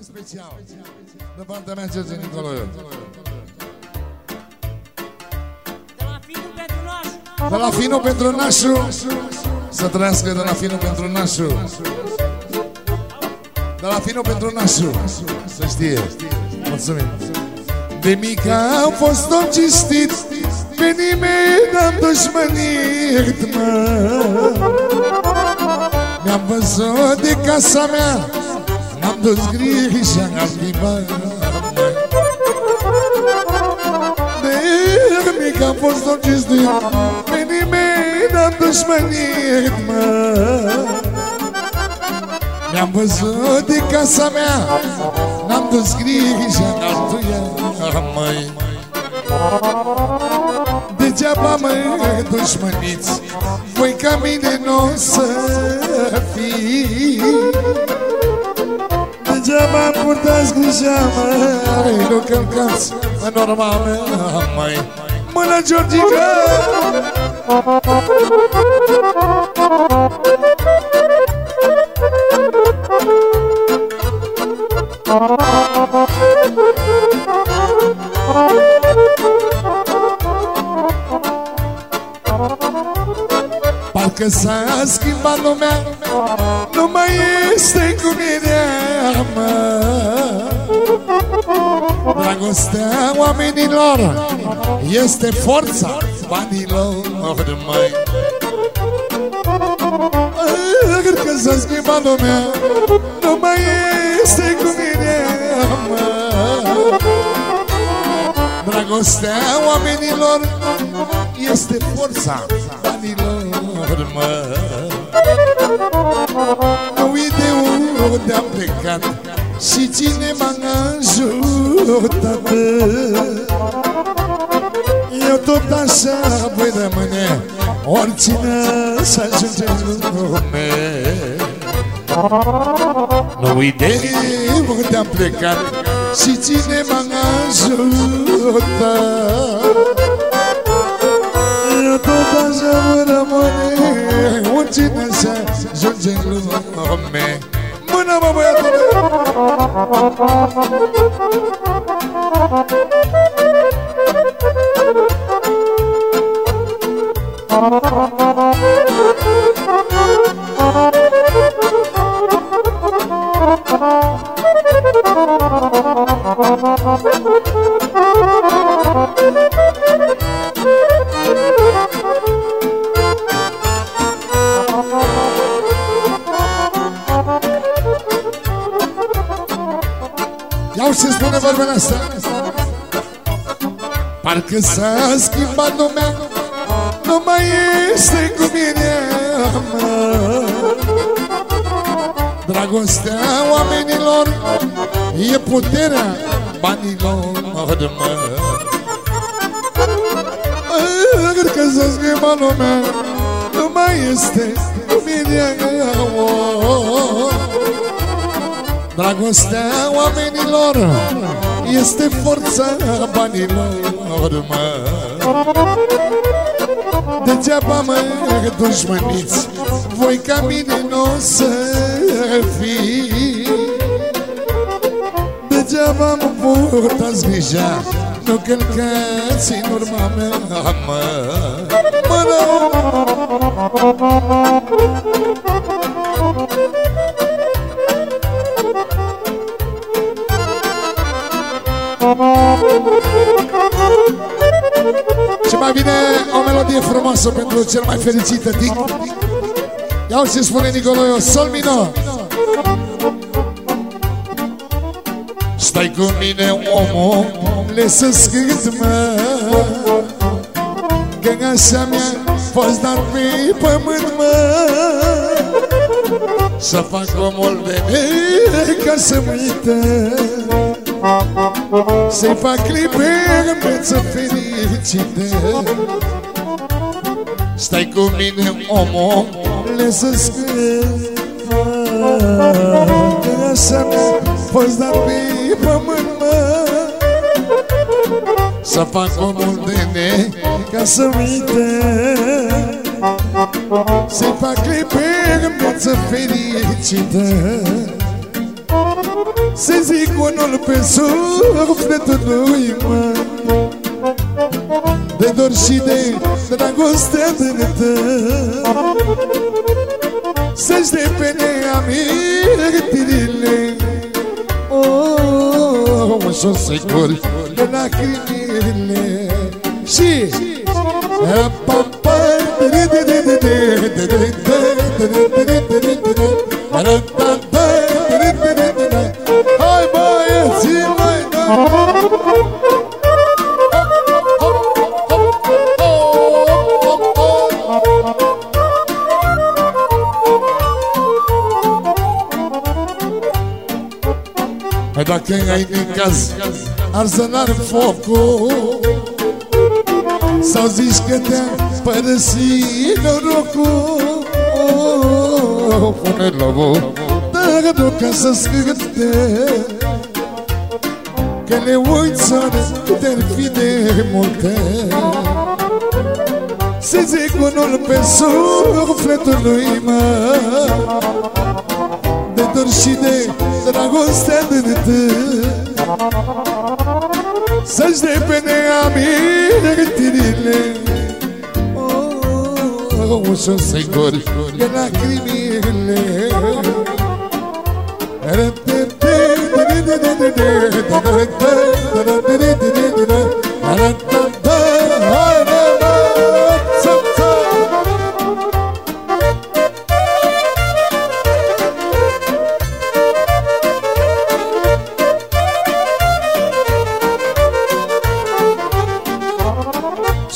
special. De partea mea George Nicolae De la Finu pentru Nașu. Să trăiască de la Finu pentru Nașu. De la Finu pentru Nașu. Să știe. Mulțumim. De mică am fost om cistit Pe nimeni n-am dușmănit, mă. Mi-am văzut de casa mea N-am dus grija am limbat De mic am fost om cistit Pe nimeni n-am dușmănit, mă. Mi-am văzut de casa mea N-am dus grija am limbat, măi. Degeaba mă dușmăniți Voi ca mine nu o să fii Degeaba purtați grija, măi Nu călcați în urma mea, măi Mână, Georgica! Parcă s-a schimbat lumea Nu mai este cum era, mă. Dragostea oamenilor Este forța banilor, măi Cred că s-a schimbat lumea Nu mai este cum era, mă. Dragostea oamenilor Este forța banilor, mă Nu uite unde am plecat Și cine m-a ajutat Eu tot așa voi rămâne Oricine să ajunge în lume. Nu uite unde am plecat Și cine m-a ajutat Eu tot așa voi rămâne Oricine să ajunge în lume. Mână mă băiatule Iau ce spune vorbele astea. Parcă s-a schimbat lumea Nu mai este cum era, mă. Dragostea oamenilor E puterea banilor, mă Cred că s-a schimbat lumea Nu mai este cum era, mă Dragostea oamenilor Este forța banilor, mă. Degeaba mă dușmăniți Voi ca mine nu o să fii. Degeaba mă purtați grija Nu călcați în urma mea, mă. Mă, Și mai bine o melodie frumoasă pentru cel mai fericit tătic. Iau ce spune Nicoloiu, sol minor. Stai cu mine, omule, să scânt, mă. Că așa mi-a fost dat pe pământ, mă. Să fac omul de ca să mă uită să-i fac clipe în viață fericite. Stai cu mine, omule, să scândă Așa mi-a fost dat pe pământ, mă. Să fac omul de ne ca să uite. Să-i fac clipe în viață fericită Să zic unul pe sufletul lui, mă De dor și de dragoste adântă Să-și depene amintirile Oh, ușor să-i curi de lacrimile Și Pa, pa, Hai dacă ai din caz Arsenal focul Sau zici că te-a părăsit norocul. Oh, Pune lobul Dacă nu ca să scânte Că le uiți de fi de multe. Să zic unul pe sufletul lui mă De dor și de dragoste adântă Să-și depene amintirile oh, Ușor să-i gori de lacrimile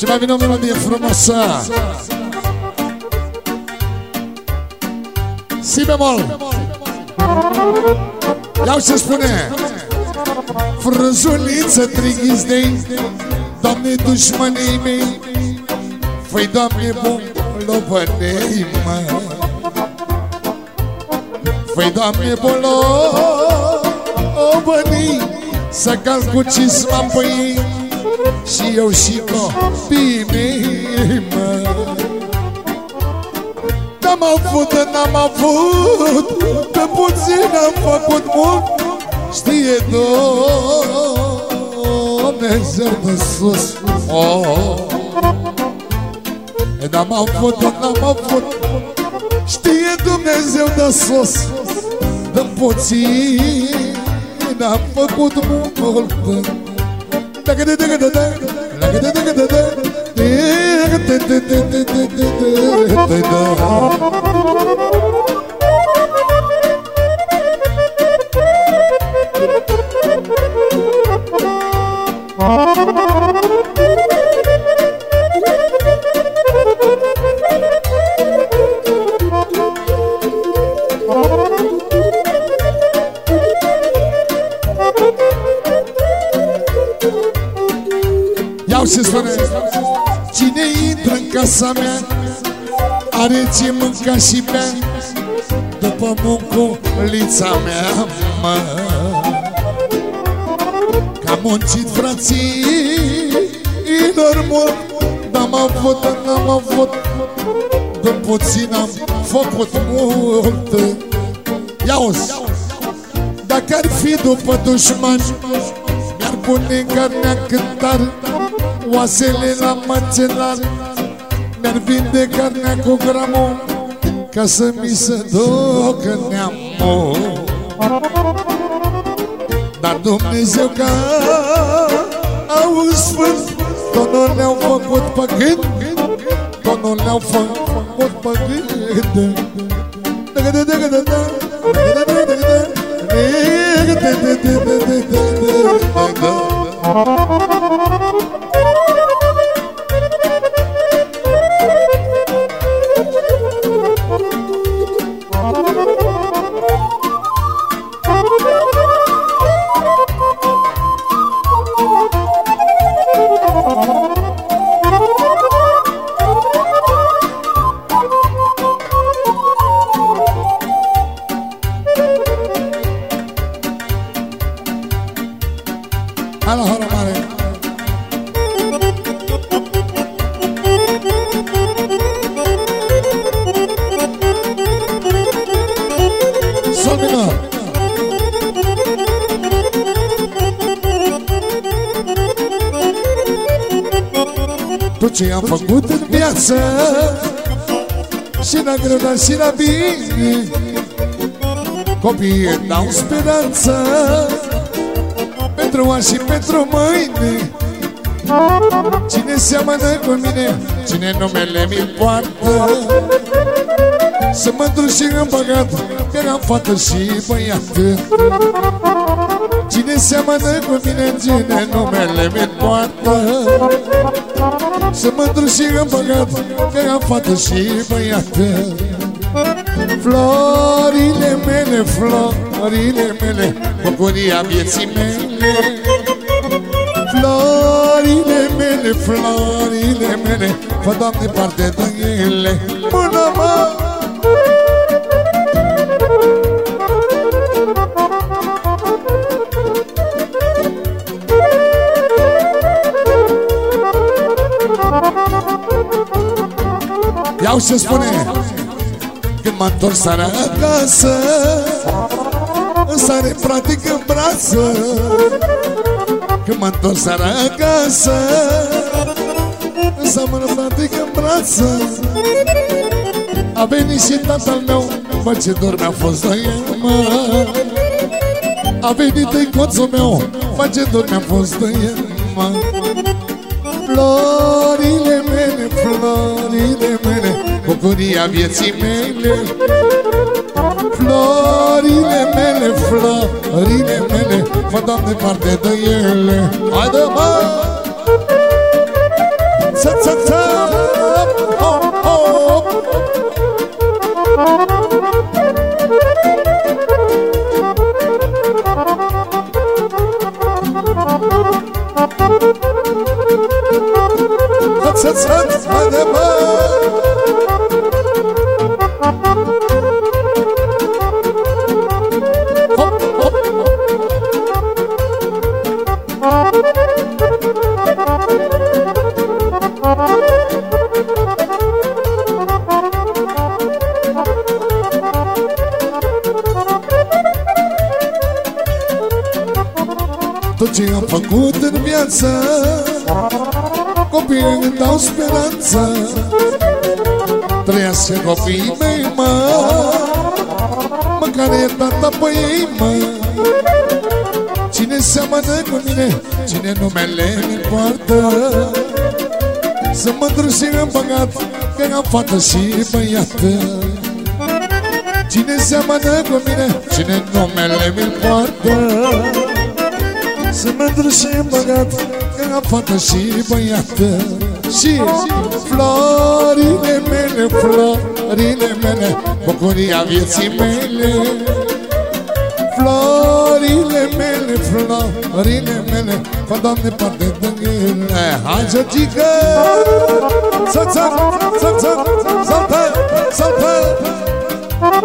Și mai vine o melodie frumoasă Si bemol Iau ce spune Frunzuliță trighizdei Doamne dușmanii mei. Făi Doamne bun lobănei mă Făi Doamne bun lobănei Să calc cu cisma pe ei Și eu și copiii mei mă N-am avut, n-am avut Pe puțin am făcut mult. Știe Dumnezeu de sus. Oh. N-am avut, n-am avut Știe Dumnezeu de sus. De puțin am făcut mult. Dacă de dacă de dacă Dacă de dacă de Iau casa mea Are ce mânca și bea După munculița mea, mă. Că am muncit frații Inor mult N-am avut, n-am avut De puțin am făcut mult. Ia-uzi Dacă ar fi după dușmani Mi-ar pune carnea cântar Oasele la măcelar Mi-ar vinde carnea cu gramul Ca să mi se ducă neamul. Dar Dumnezeu ca au sfânt Tot nu le-au făcut pe gând Tot nu le-au făcut pe gând. Hala ce am făcut în viață Și la greu, dar și la bine. Copiii dau speranță Pentru azi și pentru mâine Cine seamănă cu mine Cine numele mi poartă. Să mă duc și împăcat Că am fată și băiat. Cine seamănă cu mine Cine numele mi poartă Să mă duc și împăcat Că am fată și băiat Florile mele, florile mele Bucuria vieții mele. Florile mele, florile mele Fă, Doamne, parte de ele. Mână, mă! Iau ce spune. Când m-am întors seara acasă Îmi sare practic în brață. Când m-am întors seara acasă Însă mă practic în brață. A venit și tatăl meu. Bă, ce dor mi-a fost de el, mă. A venit în coțul meu. Bă, ce dor mi-a fost de el, mă. Florile Bucuria vieții mele Florile mele, florile mele Fă, Doamne, parte de ele Haide, mă! Să, să, să! Hop, hop, hop! Să, să, să! Haide, mă! Hop, făcut în viață. Copiii îmi dau speranță. Trăiască copiii mei, mă. Măcar e tata pe ei, mă. Cine seamănă cu mine Cine numele mi poartă. Să mă și împăcat Că am fată și băiată Cine seamănă cu mine Cine numele mi poartă să mă și împăcat Că am fată și băiată Și florile mele, florile mele Bucuria vieții mele Florile mele, florile mele Fă, Doamne, parte de ele Hai, Georgica! Să, să, să, să, saltă, saltă! Hai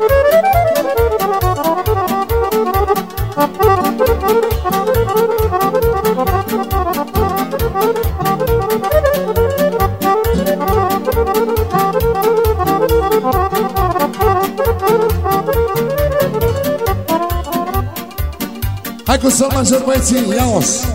cu să major băieții, ia-os!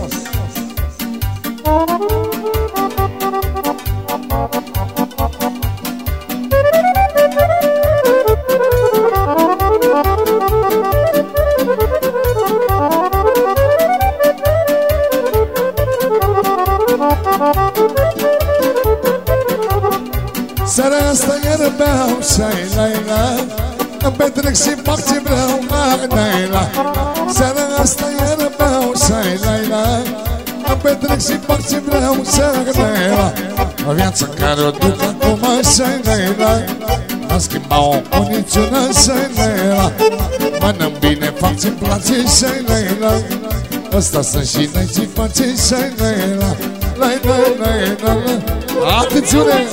Seara asta iară beau și-ai la Îmi petrec și fac ce vreau ai la. Seara asta iară beau și-ai la. Îmi petrec și fac ce vreau și-ai la. O viață care o duc acum și-ai la. N-am schimbat-o cu niciuna și-ai la. Mănânc bine, fac ce-mi place și-ai la. Ăsta sunt și noi ce face și-ai la. La la la la la. Atențiune!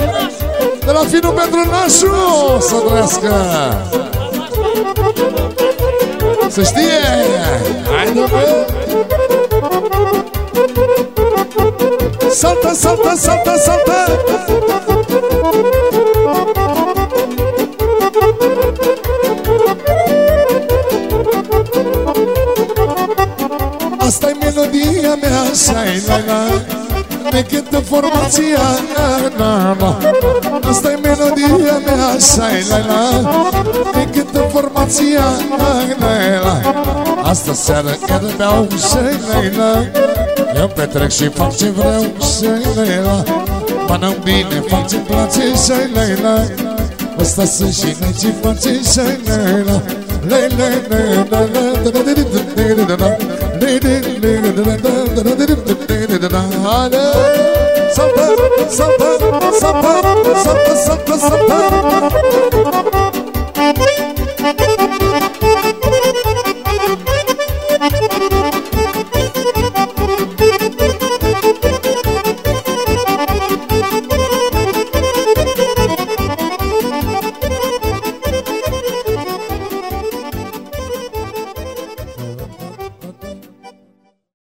De la finul pentru nașu Să trăiască Să știe. Haide bă. Saltă, saltă, saltă, saltă. Asta e melodia mea Sai la la Ne cântă formația la la asta e melodia mea Sai la la Ne cântă formația la la Asta seară chiar beau Sai la la Eu petrec și fac ce vreau Sai la la Mă bine, fac ce-mi place Sai la la Asta sunt și noi ce face Sai la la Le le le le le le le le le le bahane Sapar, sapar, sapar, sapar, sapar, sapar